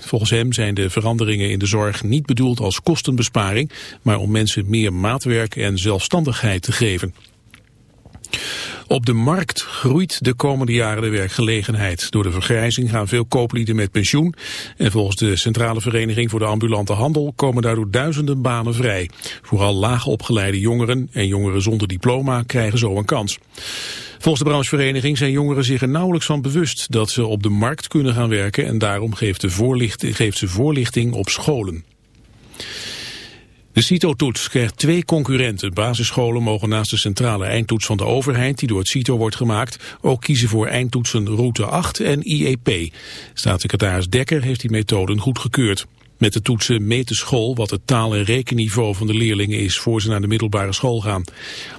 Volgens hem zijn de veranderingen in de zorg niet bedoeld als kostenbesparing, maar om mensen meer maatwerk en zelfstandigheid te geven. Op de markt groeit de komende jaren de werkgelegenheid. Door de vergrijzing gaan veel kooplieden met pensioen. En volgens de Centrale Vereniging voor de Ambulante Handel komen daardoor duizenden banen vrij. Vooral laag opgeleide jongeren en jongeren zonder diploma krijgen zo een kans. Volgens de branchevereniging zijn jongeren zich er nauwelijks van bewust dat ze op de markt kunnen gaan werken en daarom geeft, de geeft ze voorlichting op scholen. De CITO-toets krijgt twee concurrenten. Basisscholen mogen naast de centrale eindtoets van de overheid, die door het CITO wordt gemaakt, ook kiezen voor eindtoetsen Route 8 en IEP. Staatssecretaris Dekker heeft die methoden goedgekeurd. Met de toetsen meet de school wat het taal- en rekenniveau van de leerlingen is voor ze naar de middelbare school gaan.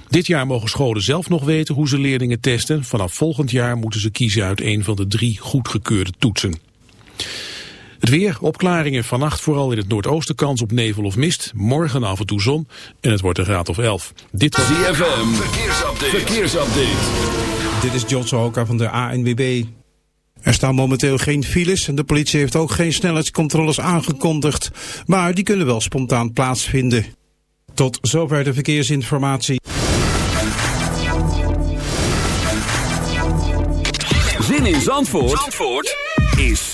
Dit jaar mogen scholen zelf nog weten hoe ze leerlingen testen. Vanaf volgend jaar moeten ze kiezen uit een van de drie goedgekeurde toetsen. Het weer, opklaringen vannacht vooral in het noordoosten kans op nevel of mist. Morgen af en toe zon en het wordt een graad of 11. Dit was ZFM, verkeersupdate. verkeersupdate. Dit is John Sohoka van de ANWB. Er staan momenteel geen files en de politie heeft ook geen snelheidscontroles aangekondigd. Maar die kunnen wel spontaan plaatsvinden. Tot zover de verkeersinformatie. Zin in Zandvoort, Zandvoort is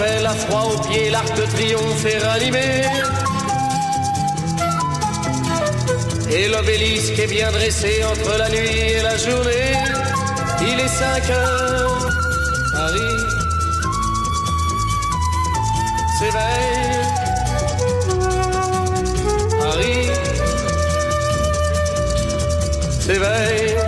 Eiffel, la froid aux pieds, l'arc de triomphe est ranimé. Et l'obélisque est bien dressé entre la nuit et la journée. Il est 5 heures, Paris s'éveille. Paris s'éveille.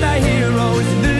the heroes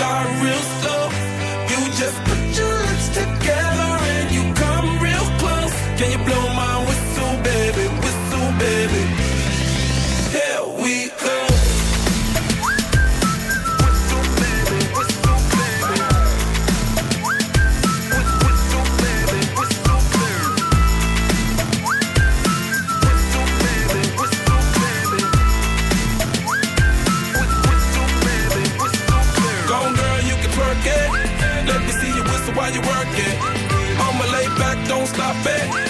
got real stop it.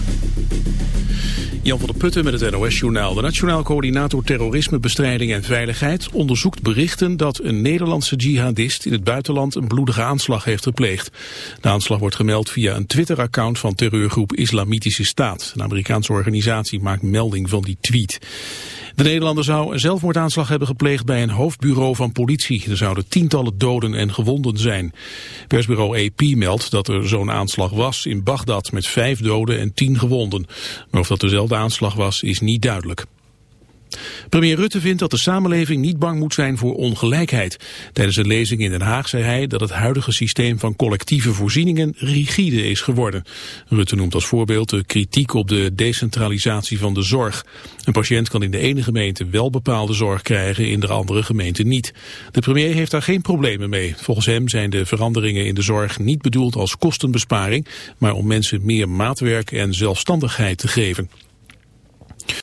Jan van der Putten met het NOS-journaal. De Nationaal Coördinator Terrorismebestrijding en Veiligheid onderzoekt berichten dat een Nederlandse jihadist in het buitenland een bloedige aanslag heeft gepleegd. De aanslag wordt gemeld via een Twitter-account van terreurgroep Islamitische Staat. Een Amerikaanse organisatie maakt melding van die tweet. De Nederlander zou een zelfmoordaanslag hebben gepleegd bij een hoofdbureau van politie. Er zouden tientallen doden en gewonden zijn. Persbureau AP meldt dat er zo'n aanslag was in Bagdad met vijf doden en tien gewonden. Maar of dat dezelfde aanslag was is niet duidelijk. Premier Rutte vindt dat de samenleving niet bang moet zijn voor ongelijkheid. Tijdens een lezing in Den Haag zei hij dat het huidige systeem van collectieve voorzieningen rigide is geworden. Rutte noemt als voorbeeld de kritiek op de decentralisatie van de zorg. Een patiënt kan in de ene gemeente wel bepaalde zorg krijgen, in de andere gemeente niet. De premier heeft daar geen problemen mee. Volgens hem zijn de veranderingen in de zorg niet bedoeld als kostenbesparing, maar om mensen meer maatwerk en zelfstandigheid te geven.